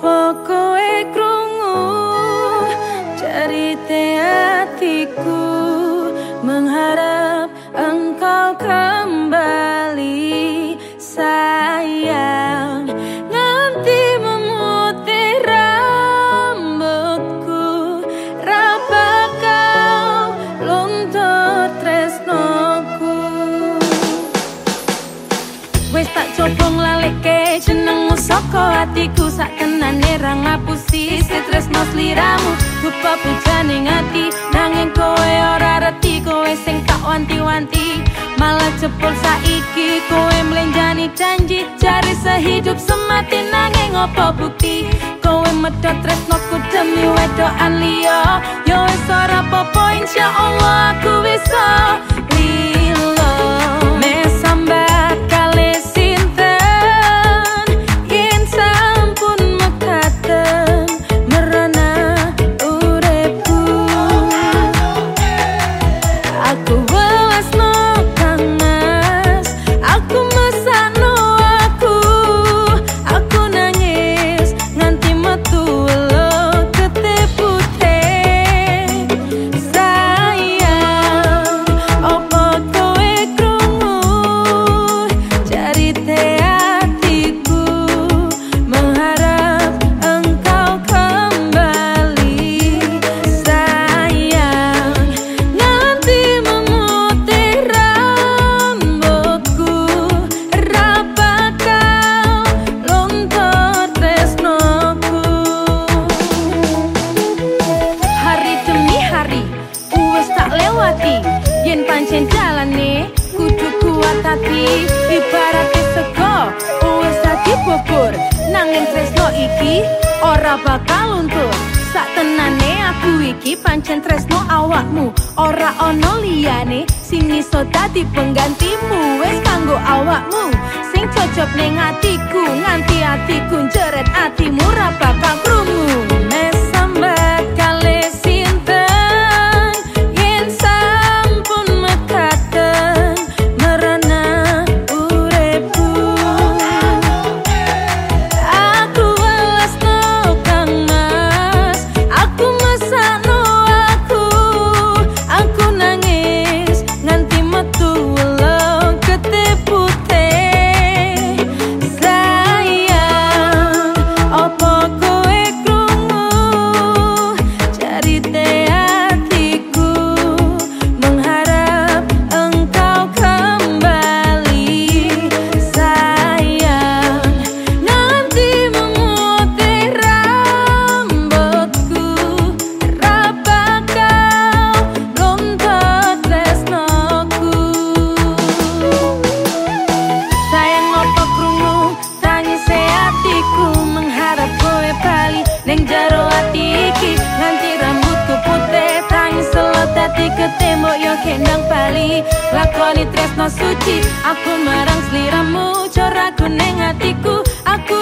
Apa kowe krungu? Cerite hatiku sak tenane ra ngapusi tresno sliramu. Lupa pujane ngati nanging kowe ora reti kowe sing tak wanti-wanti. Malah cepol saiki kowe mlenjani janji cari sehidup semati nanging opo bukti? Kowe medhot tresnoku demi wedokan liya. Yo wis ora popo insyaallah aku bisa pancen jalane kudu kuat hati. Ibarat sego wis dadi bubur. Nanging tresno iki ora bakal luntur. Sak tenane aku iki pancen tresno awakmu. Ora ono liyane sing iso dadi penggantimu. Wis kanggo awakmu sing cocok ning atiku. Nganti atiku jeret atimu ra bakal krungu dadi ketembok yo kendang bali. Lakoni tresno suci aku marang sliramu coraku neng atiku aku